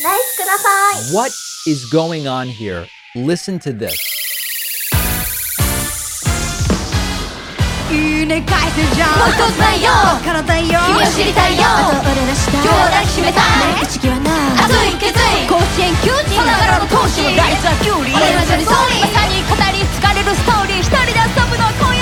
ナイスください。What is going on here? Listen to this. 返せじゃん。っよ。体よ。君知りたいよ。今日抱きしめたい。熱い決意甲子園球児らのライスはキュウリ俺にソーリー語りれるストーリー。一人で遊ぶの今夜。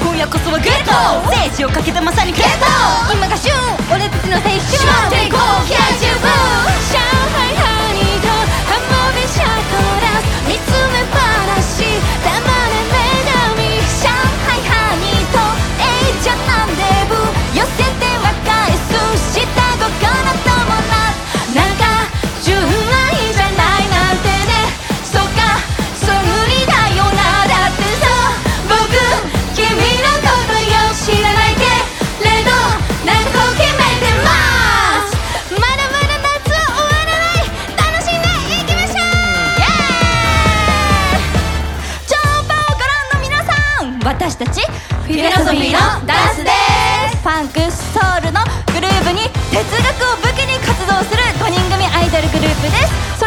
今夜こそはゲットステージをかけたまさにゲット今が旬!俺たちの青春 Shot and go! フィロソフィーのダンスです。ファンクソウルのグルーヴに哲学を武器に活動する5人組アイドルグループです。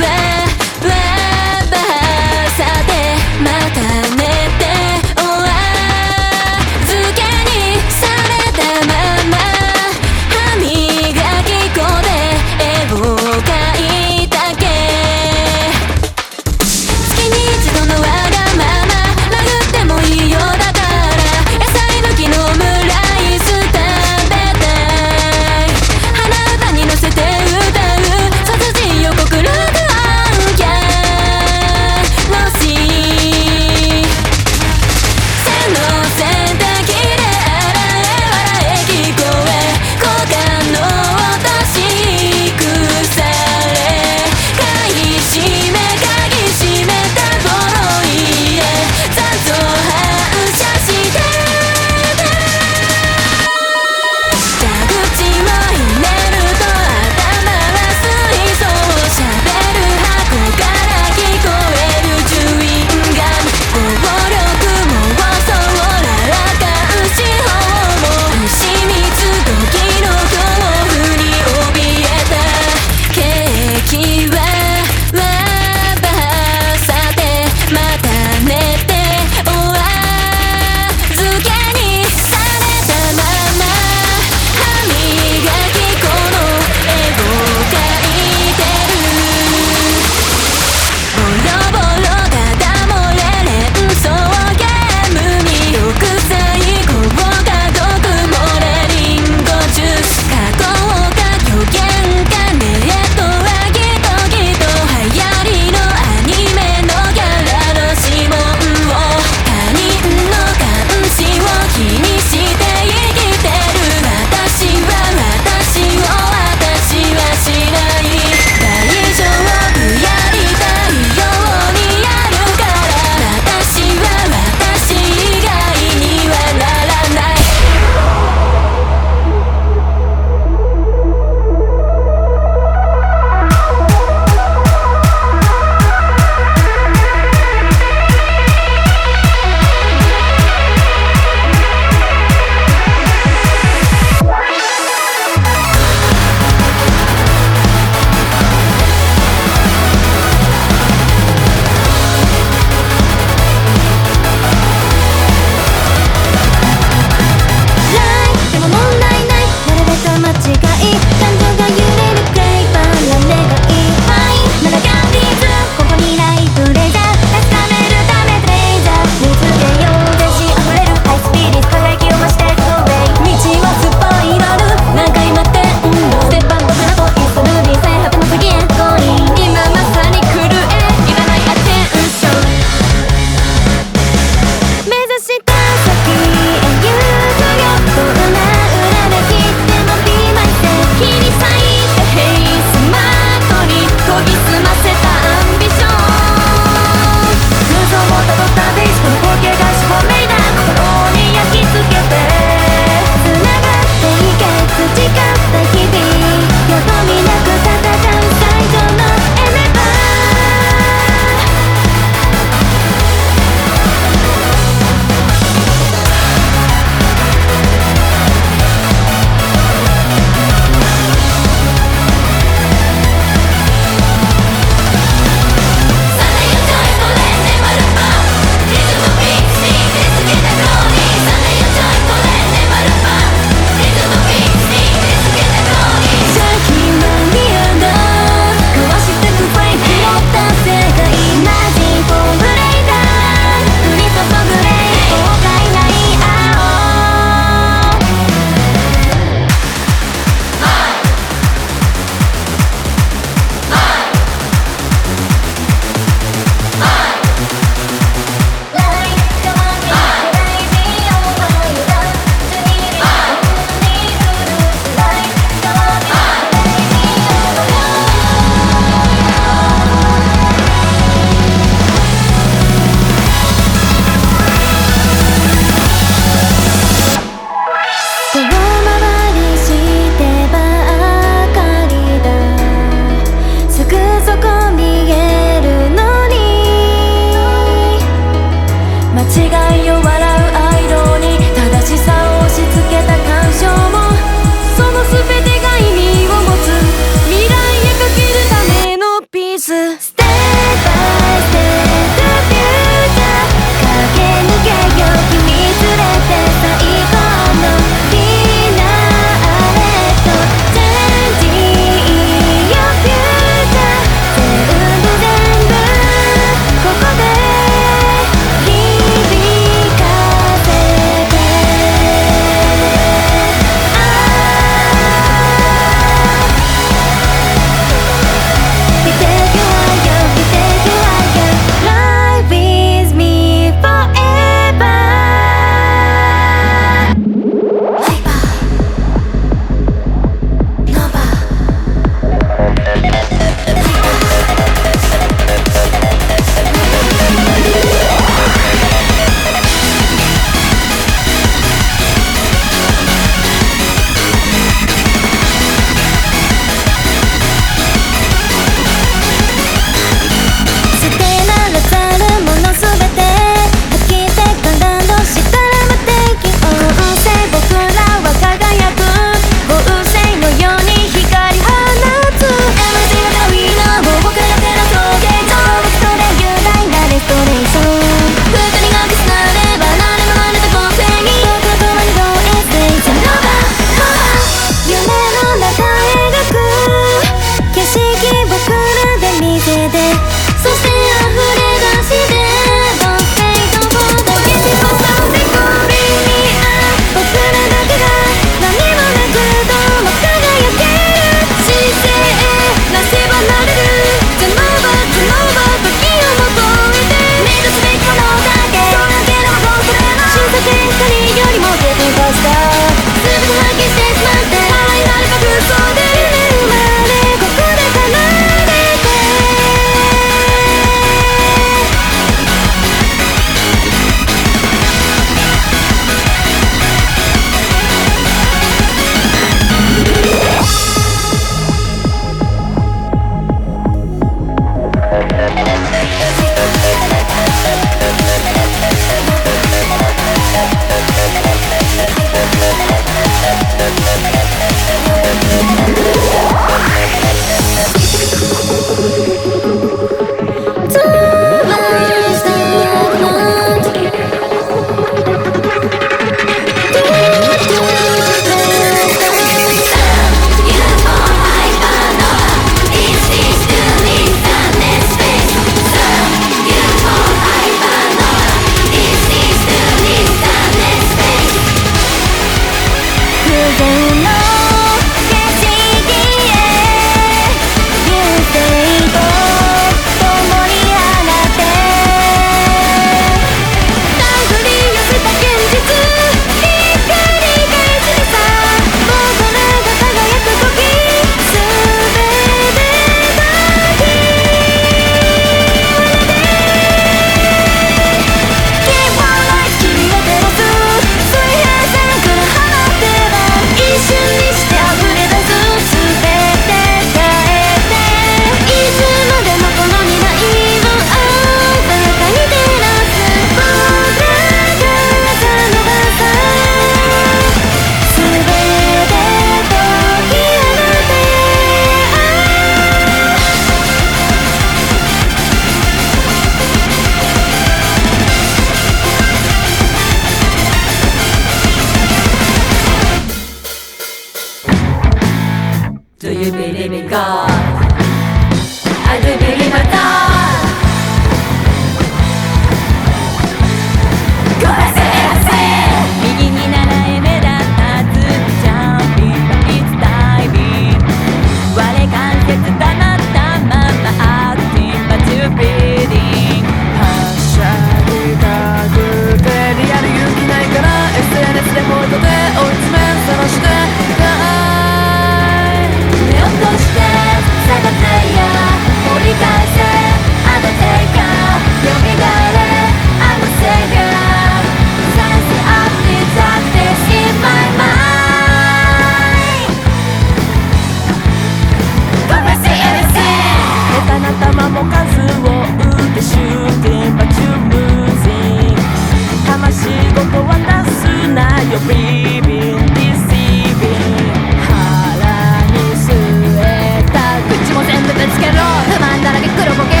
仕事は出すなよ。Weaving, deceiving 腹に据えた。口も全部ぶつけろ。不満だらけ黒ボケ。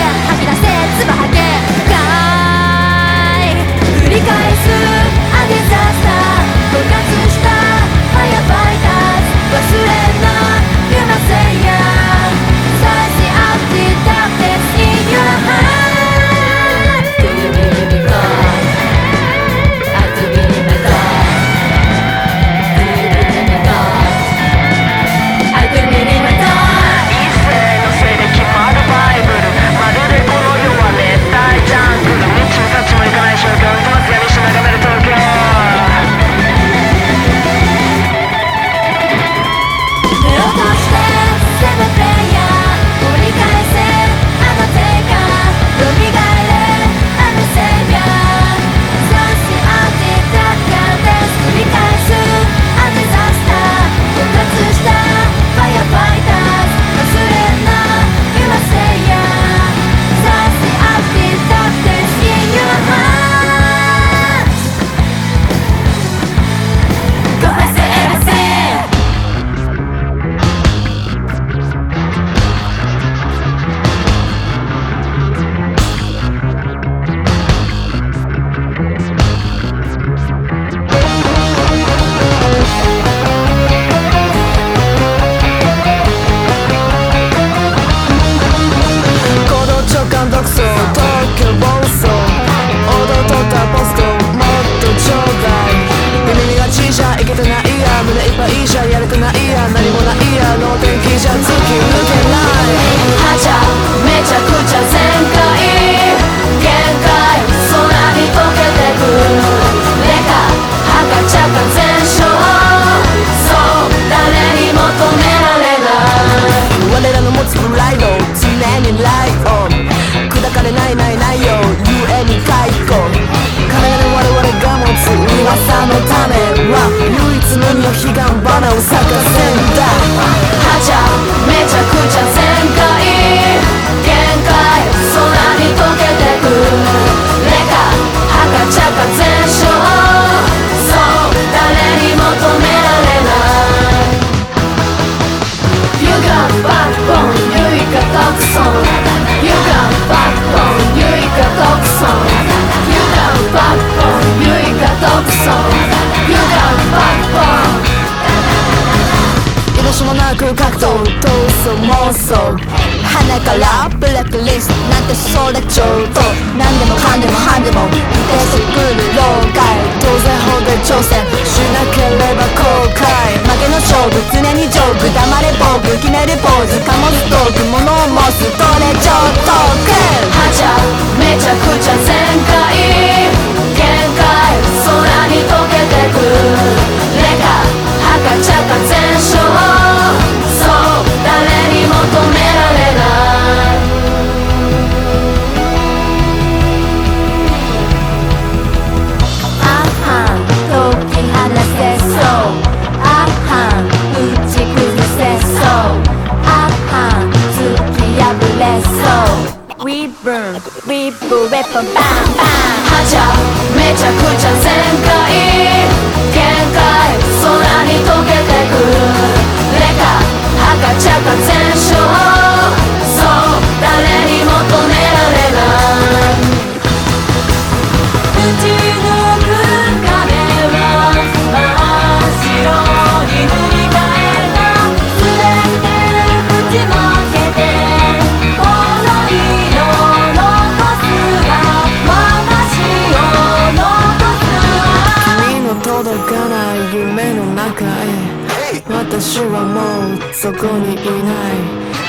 もうそこにいない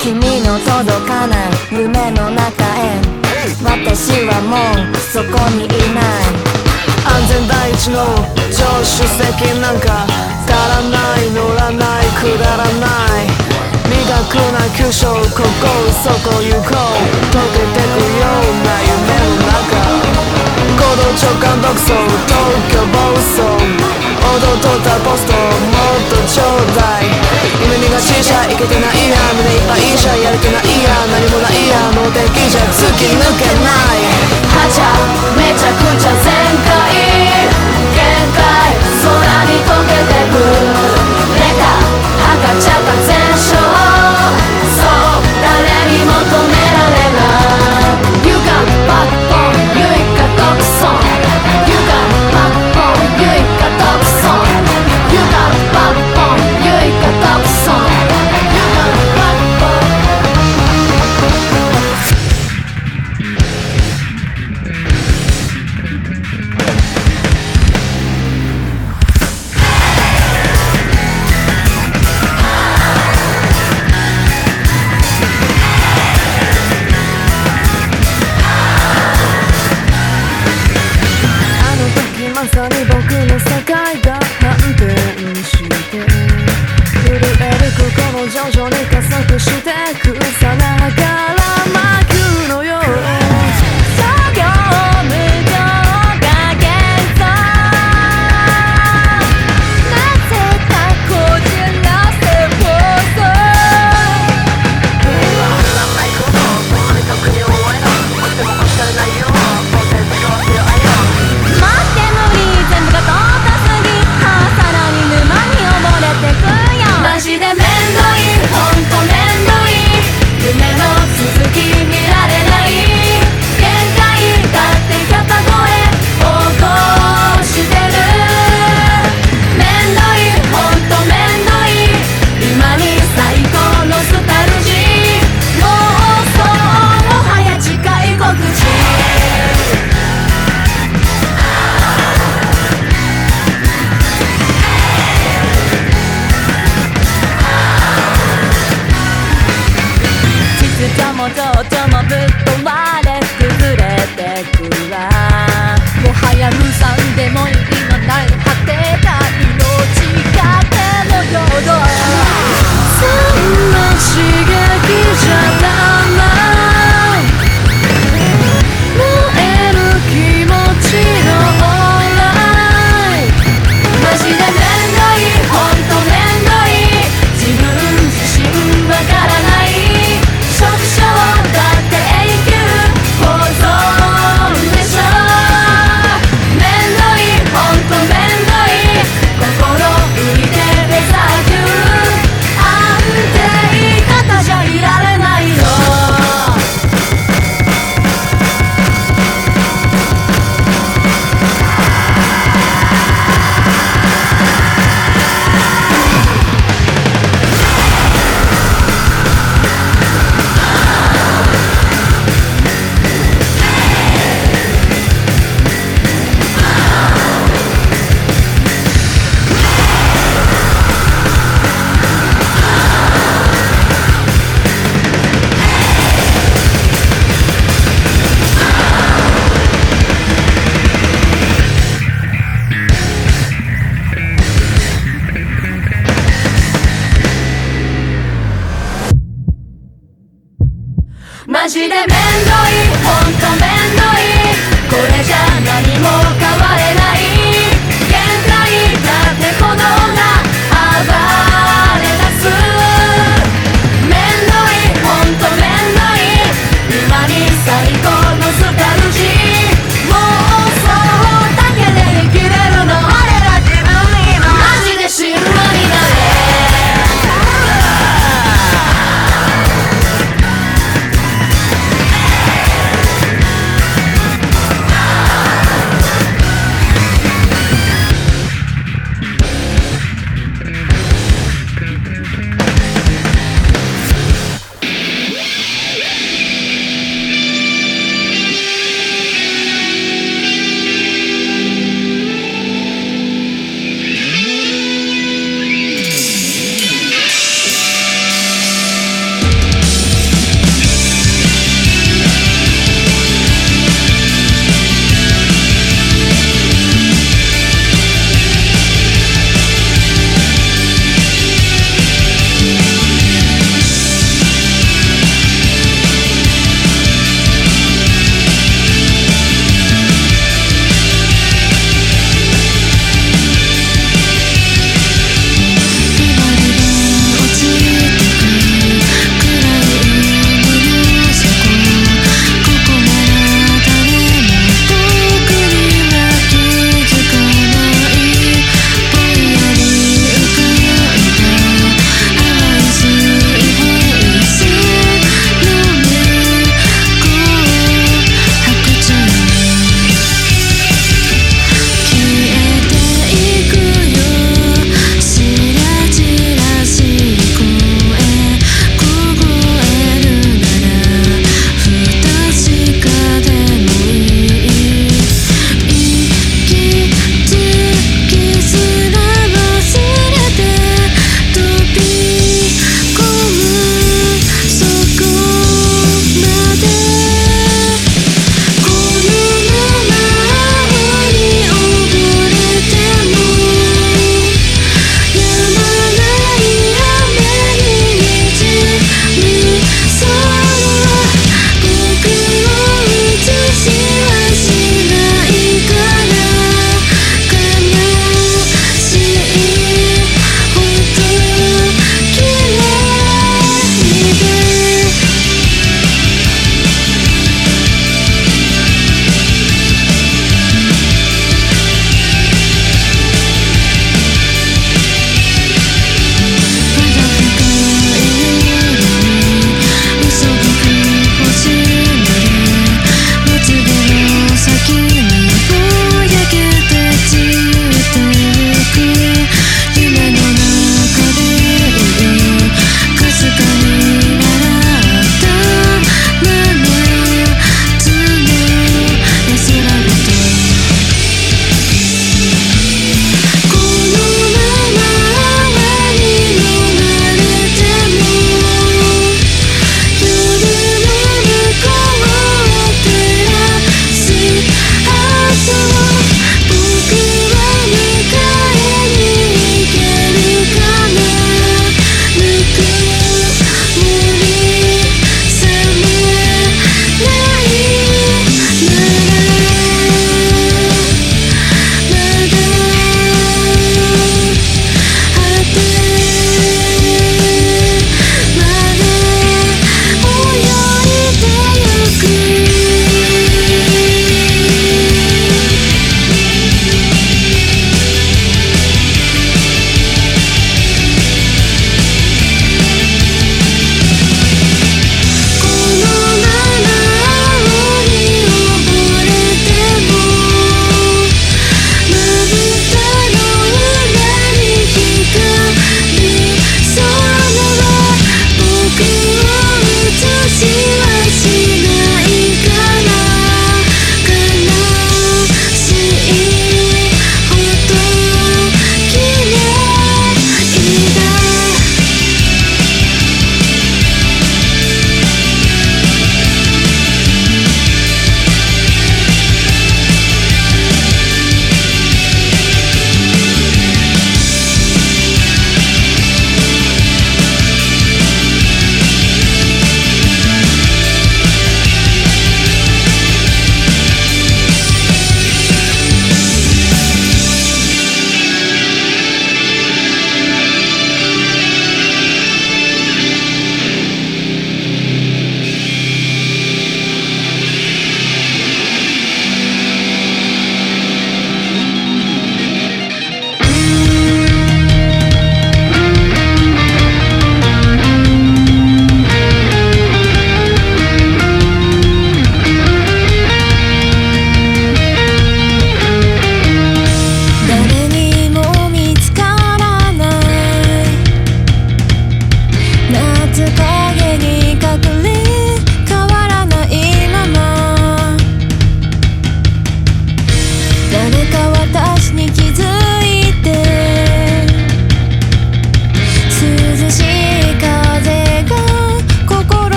君の届かない夢の中へ私はもうそこにいない。安全第一の助手席なんか足らない乗らないくだらないくな苦笑ここそこ行こう溶けてくような夢の中行動直感独走東京暴走踊っとったポストもっとちょうだい夢見がちじゃいけてないや胸いっぱいじゃやる気ないや何もないやもう敵じゃ突き抜けないはちゃめちゃくちゃ全開限界空に溶けてくネタ赤ちゃんが全最高のスタルジー。もう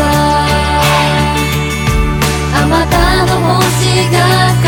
あまたの星が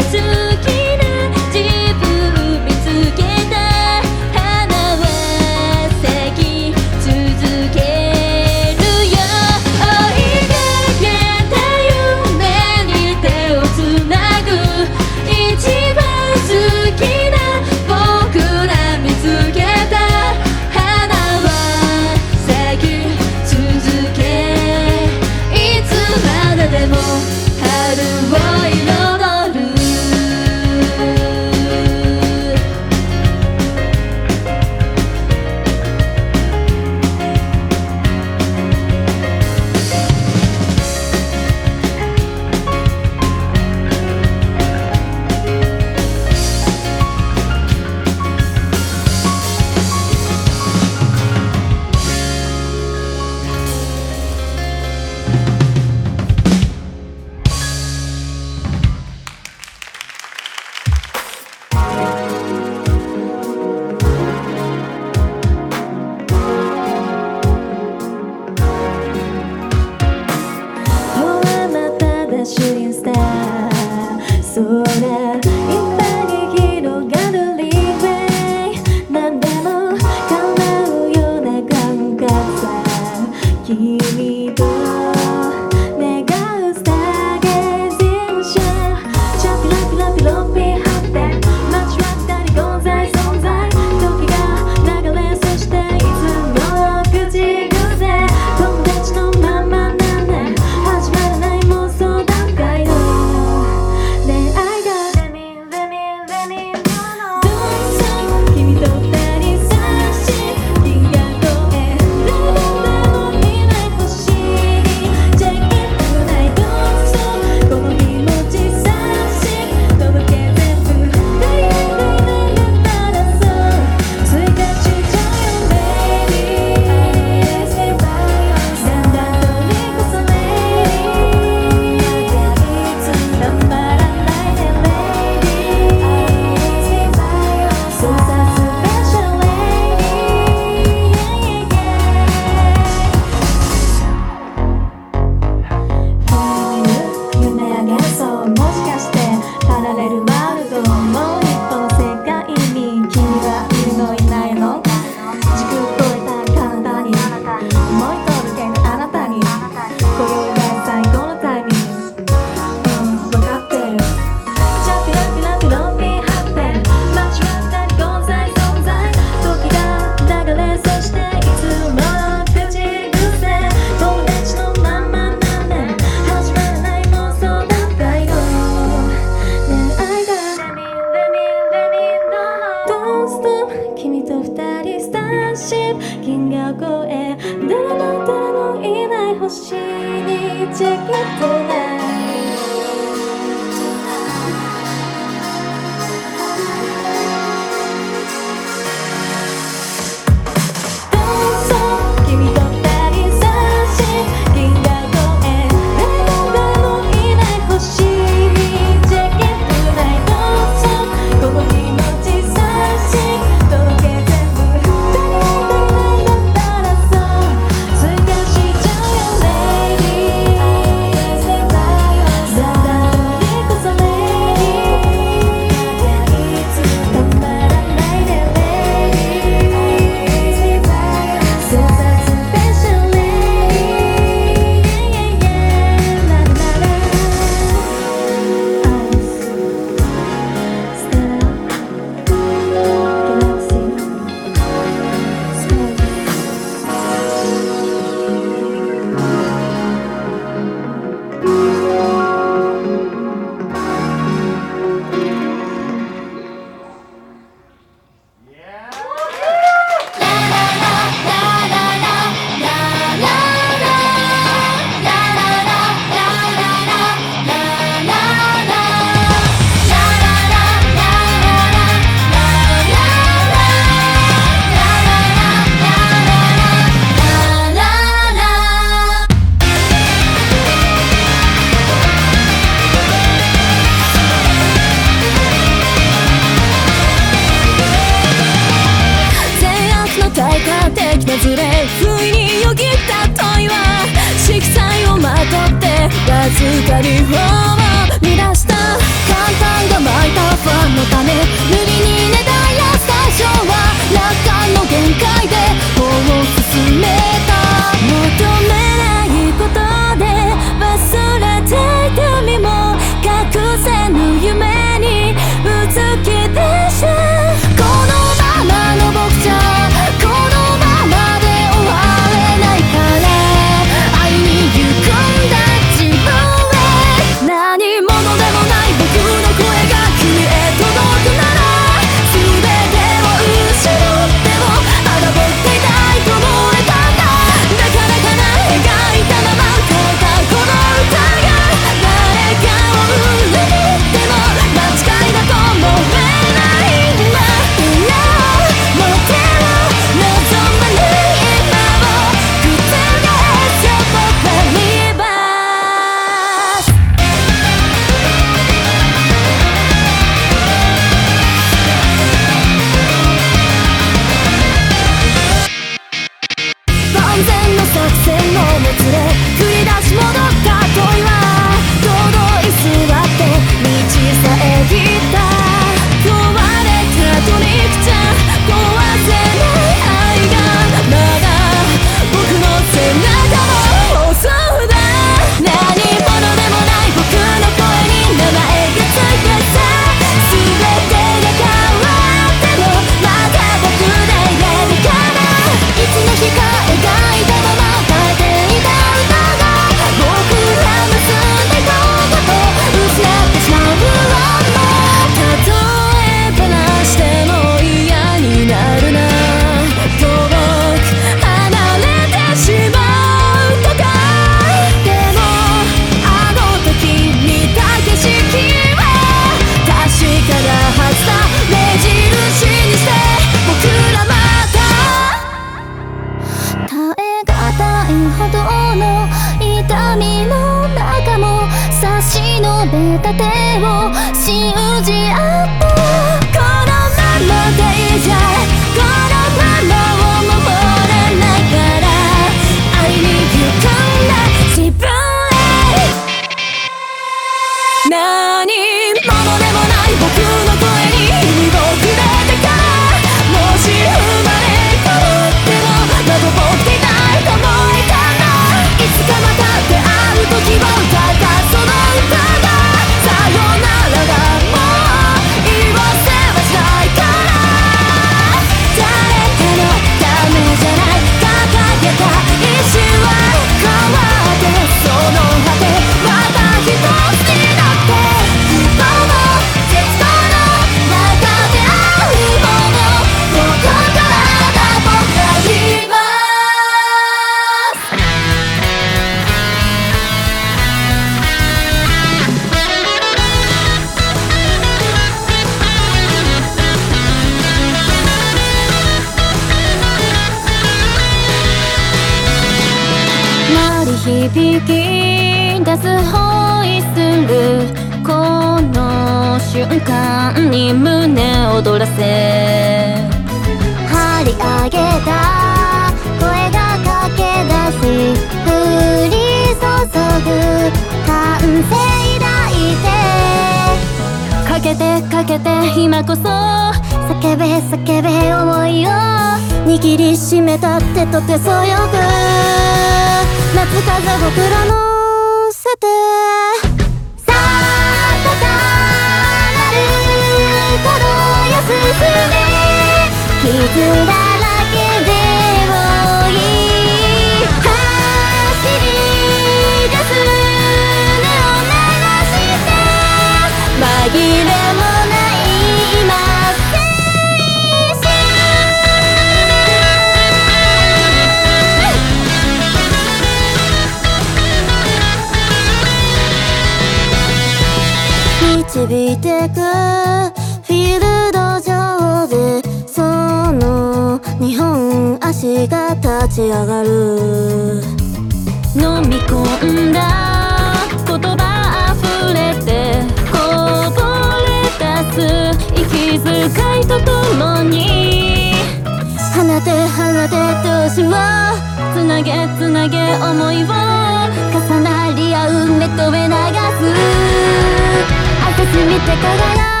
朝すみて輝く